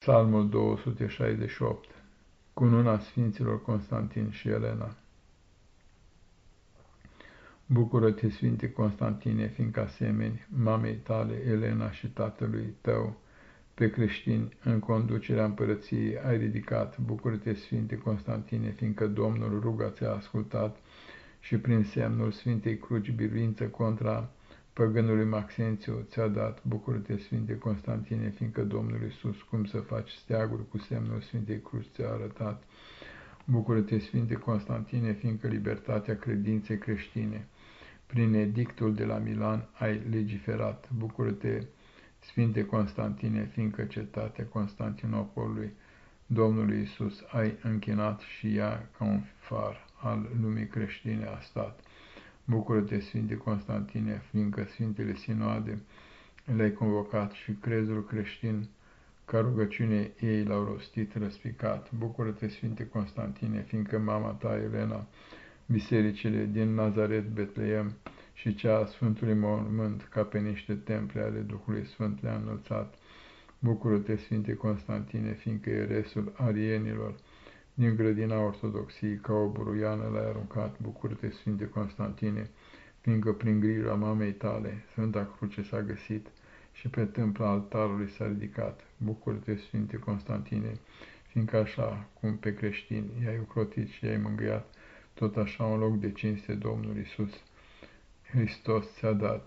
Psalmul 268 Cununa Sfinților Constantin și Elena. Bucură-te, Sfinte Constantine, fiindcă asemeni mamei tale, Elena și tatălui tău, pe creștini în conducerea împărăției ai ridicat. Bucură-te, Sfinte Constantine, fiindcă Domnul ruga ți-a ascultat și prin semnul Sfintei Cruci biruință contra păgânului Maxențiu ți-a dat, bucură-te, Sfinte Constantine, fiindcă Domnul Iisus, cum să faci steaguri cu semnul Sfintei Cruci ți-a arătat. Bucură-te, Sfinte Constantine, fiindcă libertatea credinței creștine, prin edictul de la Milan ai legiferat. Bucură-te, Sfinte Constantine, fiindcă cetatea Constantinopolului, Domnului Iisus, ai închinat și ea ca un far al lumii creștine a stat. Bucură-te, Sfinte Constantine, fiindcă Sfintele Sinoade le-ai convocat și crezul creștin, ca rugăciune ei l-au rostit răspicat. Bucură-te, Sfinte Constantine, fiindcă mama ta, Elena, bisericile din Nazaret, Betleem și cea a Sfântului Mormânt, ca pe niște temple ale Duhului Sfânt le-a înălțat. Bucură-te, Sfinte Constantine, fiindcă eresul arienilor, din grădina ortodoxiei, ca o buruiană l-ai aruncat, bucură-te, Sfinte Constantine, fiindcă prin grija mamei tale Sfânta Cruce s-a găsit și pe tâmpla altarului s-a ridicat. Bucură-te, Sfinte Constantine, fiindcă așa cum pe creștini i-ai ucrotit și i-ai mângâiat, tot așa un loc de cinste Domnul Iisus Hristos ți-a dat.